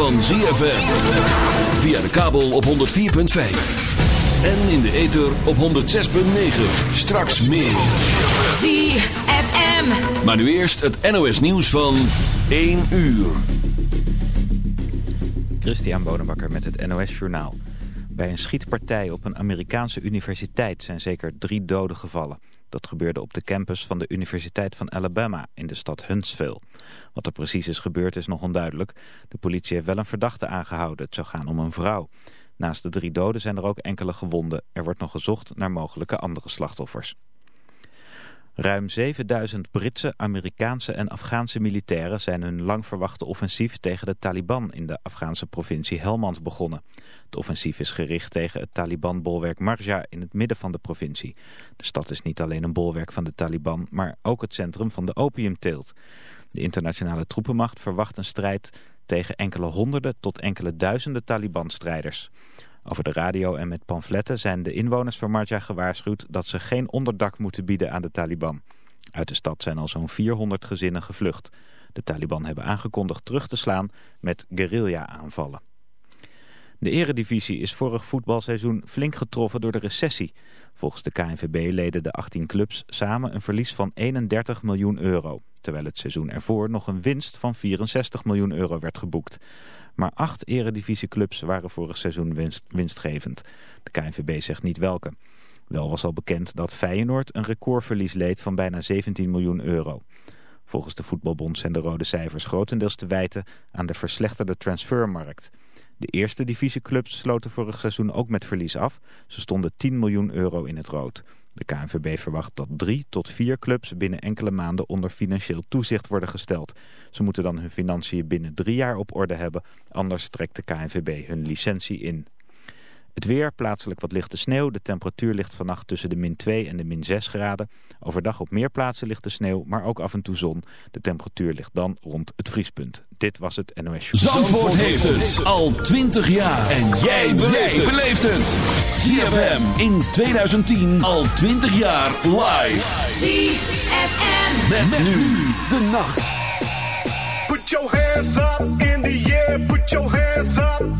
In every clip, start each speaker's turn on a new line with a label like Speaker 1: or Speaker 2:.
Speaker 1: Van ZFM. Via de kabel op 104.5. En in de ether op 106.9. Straks meer.
Speaker 2: ZFM.
Speaker 1: Maar nu eerst het NOS nieuws van 1 uur.
Speaker 3: Christian Bonenbakker met het NOS Journaal. Bij een schietpartij op een Amerikaanse universiteit zijn zeker drie doden gevallen. Dat gebeurde op de campus van de Universiteit van Alabama in de stad Huntsville. Wat er precies is gebeurd is nog onduidelijk. De politie heeft wel een verdachte aangehouden. Het zou gaan om een vrouw. Naast de drie doden zijn er ook enkele gewonden. Er wordt nog gezocht naar mogelijke andere slachtoffers. Ruim 7000 Britse, Amerikaanse en Afghaanse militairen zijn hun lang verwachte offensief tegen de Taliban in de Afghaanse provincie Helmand begonnen. Het offensief is gericht tegen het Taliban-bolwerk Marja in het midden van de provincie. De stad is niet alleen een bolwerk van de Taliban, maar ook het centrum van de opiumteelt. De internationale troepenmacht verwacht een strijd tegen enkele honderden tot enkele duizenden Taliban-strijders. Over de radio en met pamfletten zijn de inwoners van Marja gewaarschuwd dat ze geen onderdak moeten bieden aan de Taliban. Uit de stad zijn al zo'n 400 gezinnen gevlucht. De Taliban hebben aangekondigd terug te slaan met guerrilla-aanvallen. De eredivisie is vorig voetbalseizoen flink getroffen door de recessie. Volgens de KNVB leden de 18 clubs samen een verlies van 31 miljoen euro. Terwijl het seizoen ervoor nog een winst van 64 miljoen euro werd geboekt. Maar acht eredivisieclubs waren vorig seizoen winst, winstgevend. De KNVB zegt niet welke. Wel was al bekend dat Feyenoord een recordverlies leed van bijna 17 miljoen euro. Volgens de voetbalbond zijn de rode cijfers grotendeels te wijten aan de verslechterde transfermarkt. De eerste divisieclubs sloten vorig seizoen ook met verlies af. Ze stonden 10 miljoen euro in het rood. De KNVB verwacht dat drie tot vier clubs binnen enkele maanden onder financieel toezicht worden gesteld. Ze moeten dan hun financiën binnen drie jaar op orde hebben, anders trekt de KNVB hun licentie in. Het weer, plaatselijk wat lichte sneeuw. De temperatuur ligt vannacht tussen de min 2 en de min 6 graden. Overdag op meer plaatsen ligt de sneeuw, maar ook af en toe zon. De temperatuur ligt dan rond het vriespunt. Dit was het NOS Show.
Speaker 1: Zandvoort heeft het al 20 jaar. En jij beleeft het. ZFM in 2010 al 20 jaar live.
Speaker 2: ZFM.
Speaker 1: Met, met nu de nacht.
Speaker 4: Put your hands up in the air. Put your hands up.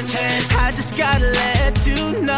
Speaker 5: I
Speaker 6: just gotta let you know.